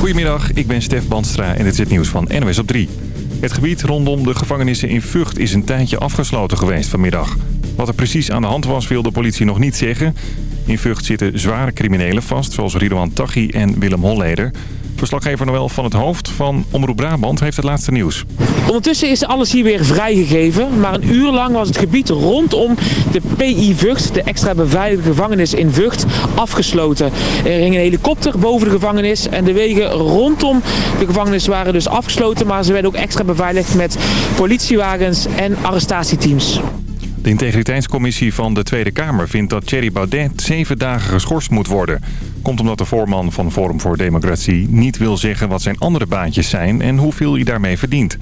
Goedemiddag, ik ben Stef Bandstra en dit is het nieuws van NOS op 3. Het gebied rondom de gevangenissen in Vught is een tijdje afgesloten geweest vanmiddag. Wat er precies aan de hand was wil de politie nog niet zeggen. In Vught zitten zware criminelen vast, zoals Ridouan Taghi en Willem Holleder... Verslaggever Noël van het Hoofd van Omroep Brabant heeft het laatste nieuws. Ondertussen is alles hier weer vrijgegeven. Maar een uur lang was het gebied rondom de PI Vught, de extra beveiligde gevangenis in Vught, afgesloten. Er ging een helikopter boven de gevangenis en de wegen rondom de gevangenis waren dus afgesloten. Maar ze werden ook extra beveiligd met politiewagens en arrestatieteams. De integriteitscommissie van de Tweede Kamer vindt dat Thierry Baudet zeven dagen geschorst moet worden. Komt omdat de voorman van Forum voor Democratie niet wil zeggen wat zijn andere baantjes zijn en hoeveel hij daarmee verdient.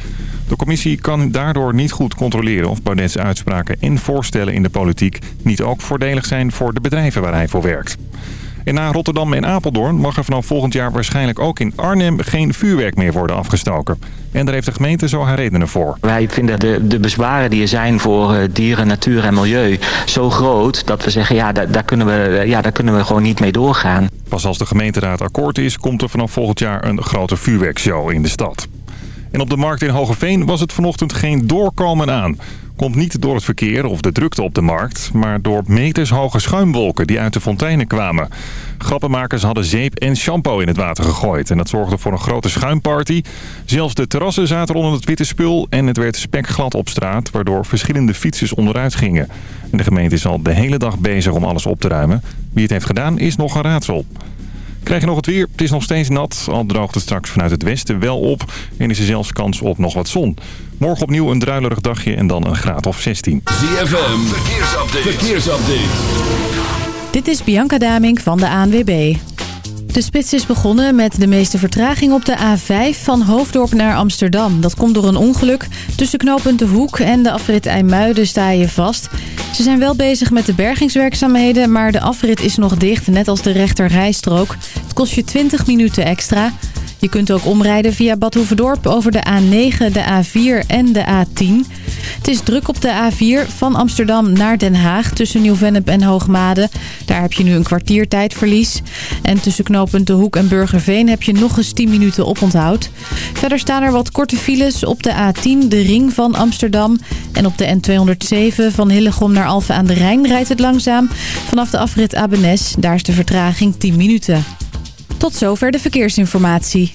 De commissie kan daardoor niet goed controleren of Baudets uitspraken en voorstellen in de politiek niet ook voordelig zijn voor de bedrijven waar hij voor werkt. En na Rotterdam en Apeldoorn mag er vanaf volgend jaar waarschijnlijk ook in Arnhem geen vuurwerk meer worden afgestoken. En daar heeft de gemeente zo haar redenen voor. Wij vinden de, de bezwaren die er zijn voor eh, dieren, natuur en milieu zo groot dat we zeggen ja daar, daar, kunnen we, ja, daar kunnen we gewoon niet mee doorgaan. Pas als de gemeenteraad akkoord is, komt er vanaf volgend jaar een grote vuurwerkshow in de stad. En op de markt in Hogeveen was het vanochtend geen doorkomen aan. Komt niet door het verkeer of de drukte op de markt... maar door metershoge schuimwolken die uit de fonteinen kwamen. Grappenmakers hadden zeep en shampoo in het water gegooid... en dat zorgde voor een grote schuimparty. Zelfs de terrassen zaten onder het witte spul... en het werd spekglad op straat... waardoor verschillende fietsers onderuit gingen. En de gemeente is al de hele dag bezig om alles op te ruimen. Wie het heeft gedaan is nog een raadsel. Krijg je nog het weer? Het is nog steeds nat. Al droogt het straks vanuit het westen wel op. En is er zelfs kans op nog wat zon. Morgen opnieuw een druilerig dagje en dan een graad of 16. ZFM, verkeersupdate. verkeersupdate. Dit is Bianca Damink van de ANWB. De spits is begonnen met de meeste vertraging op de A5 van Hoofddorp naar Amsterdam. Dat komt door een ongeluk. Tussen knooppunt De Hoek en de afrit IJmuiden sta je vast. Ze zijn wel bezig met de bergingswerkzaamheden, maar de afrit is nog dicht, net als de rechter rijstrook. Het kost je 20 minuten extra. Je kunt ook omrijden via Bad Hoeverdorp over de A9, de A4 en de A10. Het is druk op de A4 van Amsterdam naar Den Haag tussen Nieuw-Vennep en Hoogmade. Daar heb je nu een kwartier tijdverlies. En tussen knooppunt De Hoek en Burgerveen heb je nog eens 10 minuten oponthoud. Verder staan er wat korte files op de A10, de ring van Amsterdam. En op de N207 van Hillegom naar Alphen aan de Rijn rijdt het langzaam. Vanaf de afrit Abenes, daar is de vertraging 10 minuten. Tot zover de verkeersinformatie.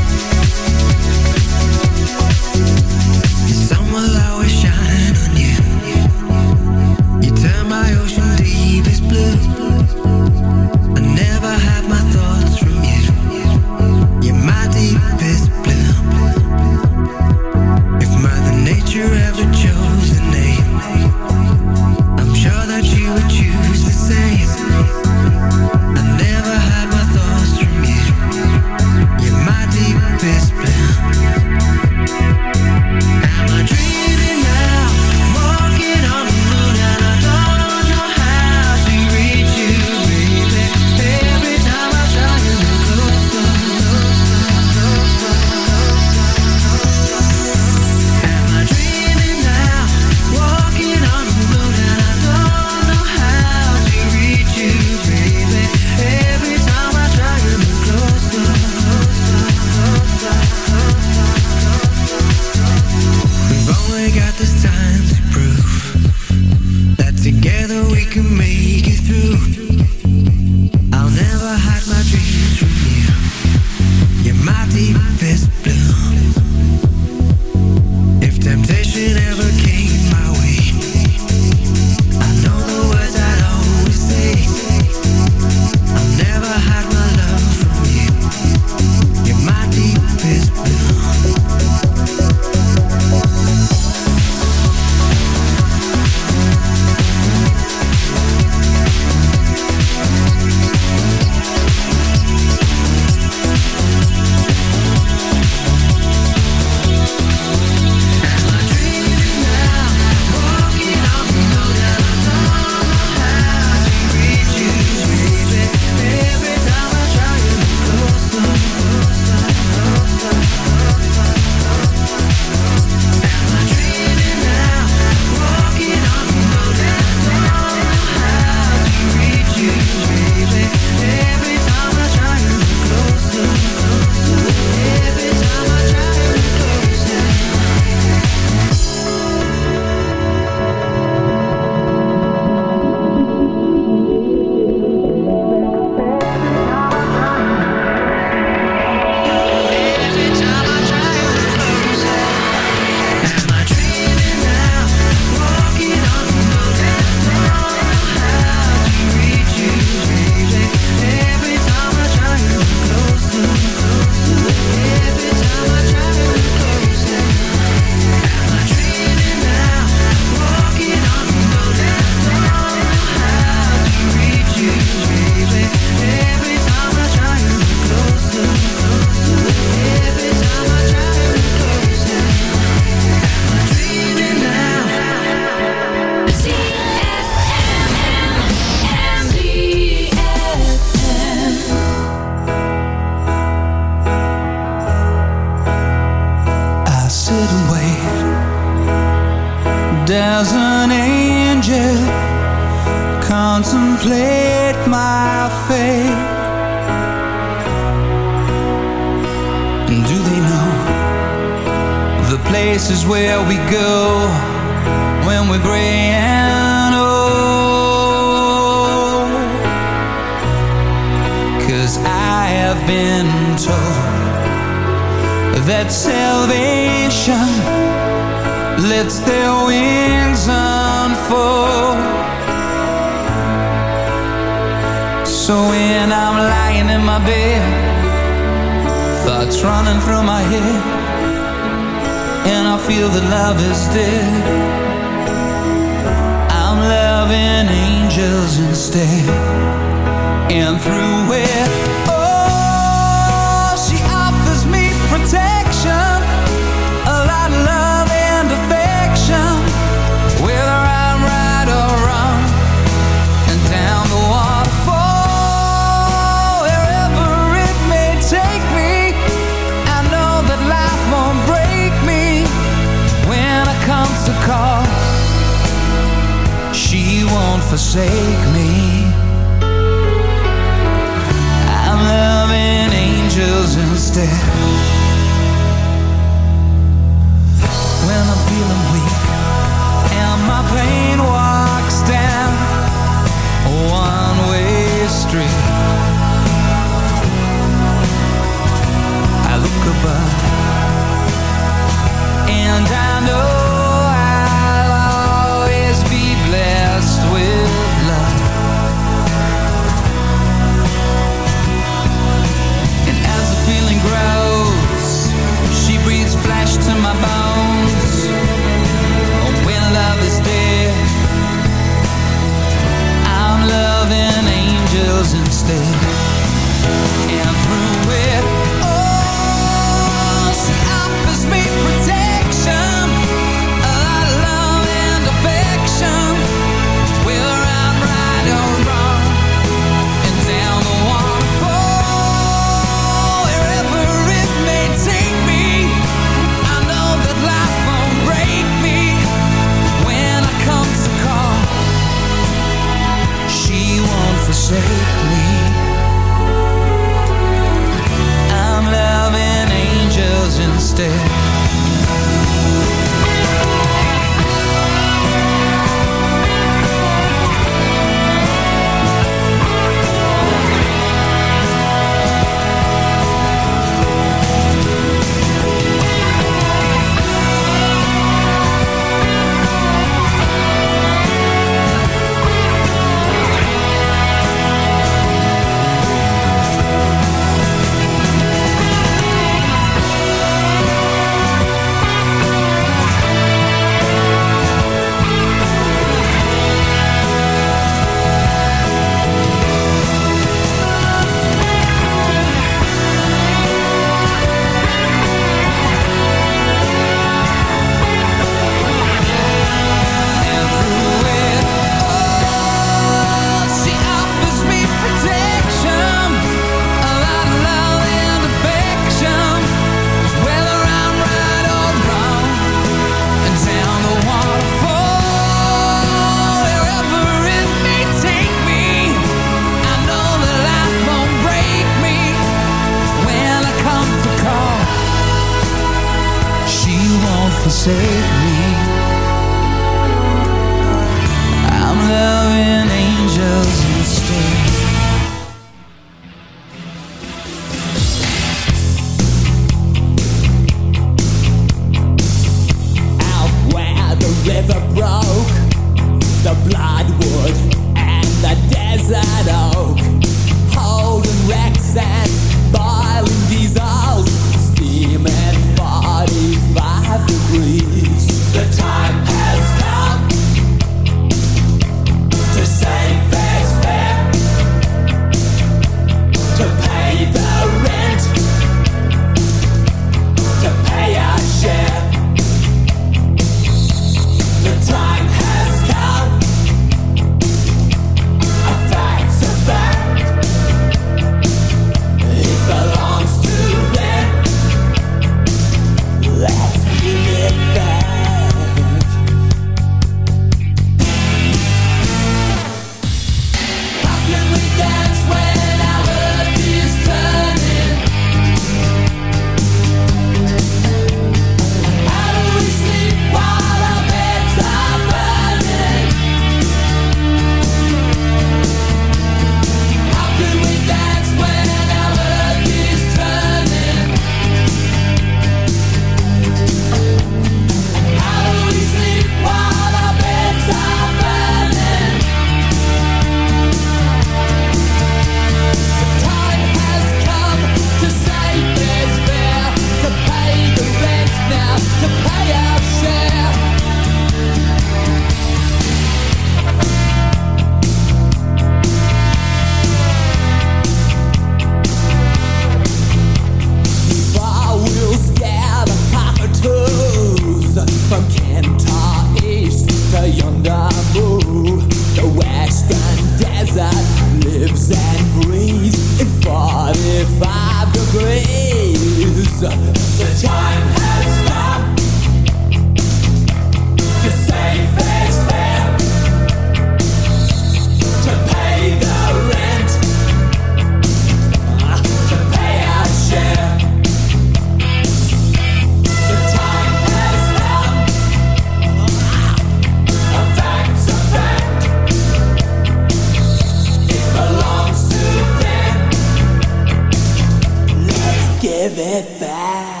Pepa.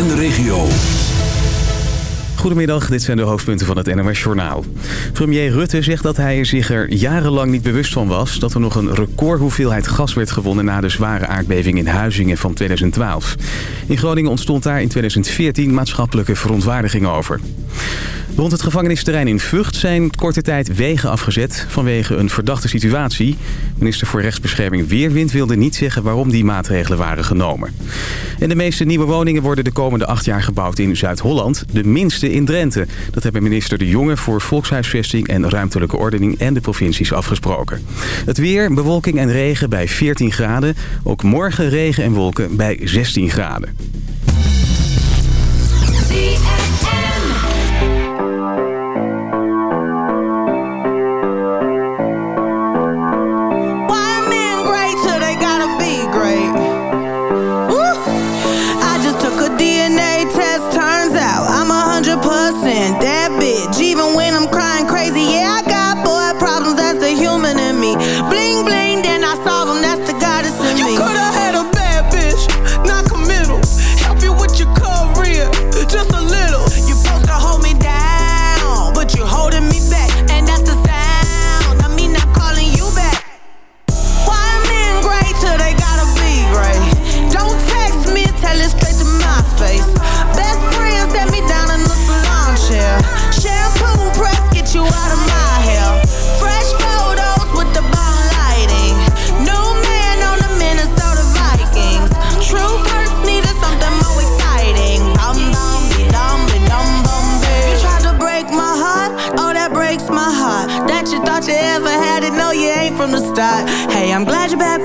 en de regio. Goedemiddag, dit zijn de hoofdpunten van het NOS Journaal. Premier Rutte zegt dat hij zich er jarenlang niet bewust van was... dat er nog een recordhoeveelheid gas werd gewonnen... na de zware aardbeving in Huizingen van 2012. In Groningen ontstond daar in 2014 maatschappelijke verontwaardiging over. Rond het gevangenisterrein in Vught zijn korte tijd wegen afgezet vanwege een verdachte situatie. Minister voor Rechtsbescherming Weerwind wilde niet zeggen waarom die maatregelen waren genomen. En de meeste nieuwe woningen worden de komende acht jaar gebouwd in Zuid-Holland. De minste in Drenthe. Dat hebben minister De Jonge voor Volkshuisvesting en Ruimtelijke Ordening en de provincies afgesproken. Het weer, bewolking en regen bij 14 graden. Ook morgen regen en wolken bij 16 graden.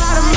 Out of my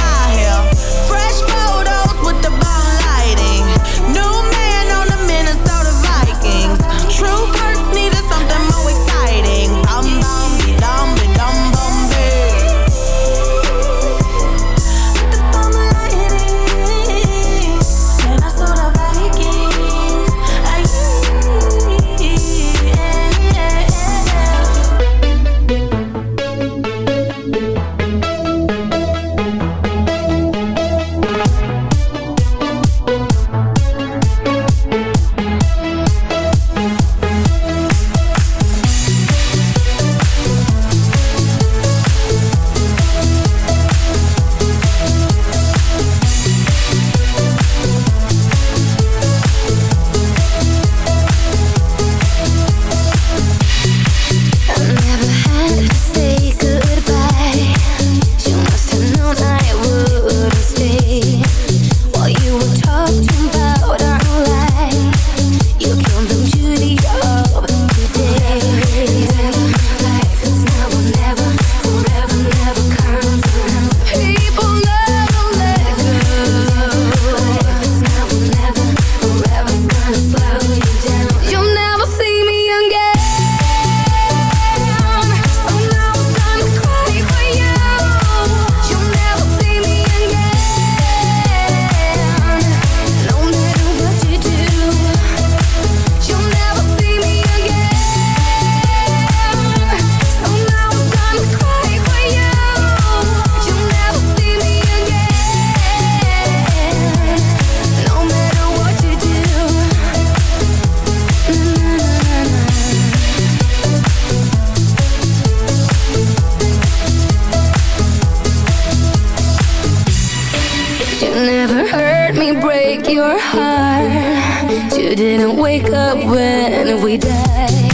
You didn't wake up when we died.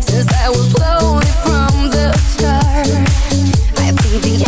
Since I was lonely from the start I think the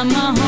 I'm a home.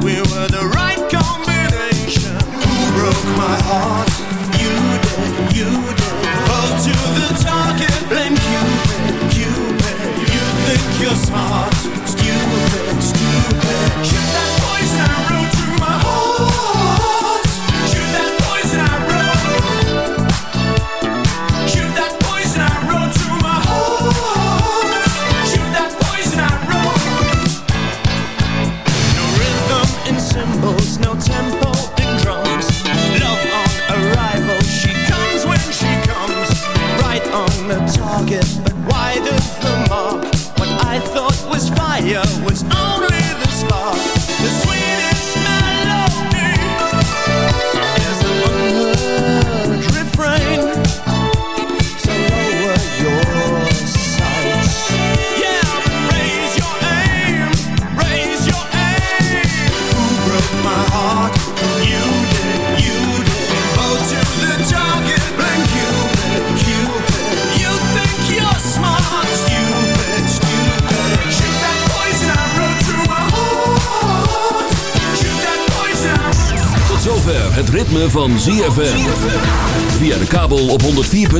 We'll